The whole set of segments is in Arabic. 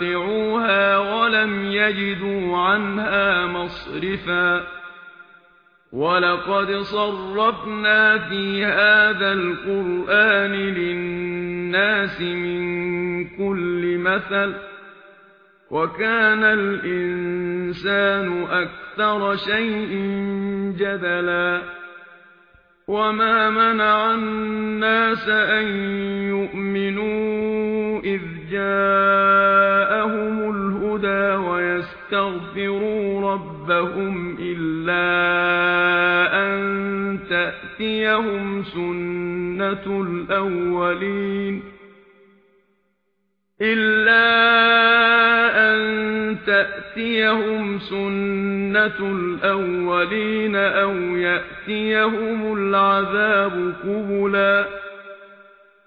قَطَعُوهَا وَلَمْ يَجِدُوا عَنْهَا مَصْرِفًا. وَلَقَدْ صَرَّفْنَا فِي هَذَا الْقُرْآنِ لِلنَّاسِ مِنْ كُلِّ مَثَلٍ. وَكَانَ الْإِنْسَانُ أَكْثَرَ شَيْءٍ جَدَلًا وَمَا مَنَعَ النَّاسَ أَن يُؤْمِنُوا إِذْ جاءوا يستغفروا ربهم إلا أن تأتيهم سنة الأولين إلا أن تأتيهم سنة الأولين أو يأتيهم العذاب قبلاً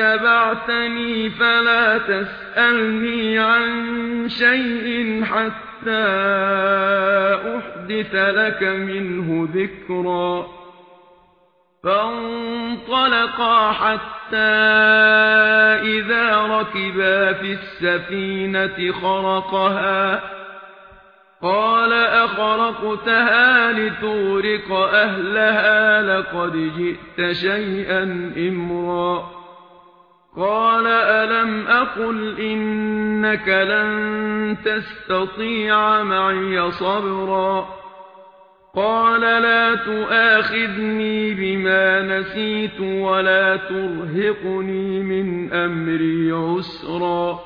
اتبعتني فلا تسألني عن شيء حتى أحدث لك منه ذكرا. فانطلقا حتى إذا ركبا في السفينة خرقها. قال أخرقتها لتورق أهلها لقد جئت شيئا إمرا. قَالَ أَلَمْ أَقُلْ إِنَّكَ لَن تَسْتَطِيعَ مَعِيَ صَبْرًا قَالَ لَا تُؤَاخِذْنِي بِمَا نَسِيتُ وَلَا تُرْهِقْنِي مِنْ أَمْرِي عُسْرًا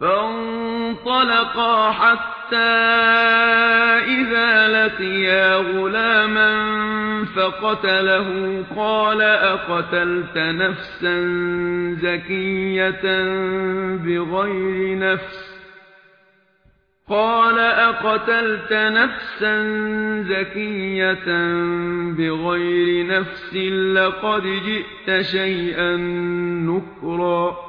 فَانطَلَقَا حَتَّى فقتله قال أقتلت نفسا زكية بغير نفس قال أقتلت نفسا زكية بغير نفس لقد جئت شيئا نكرا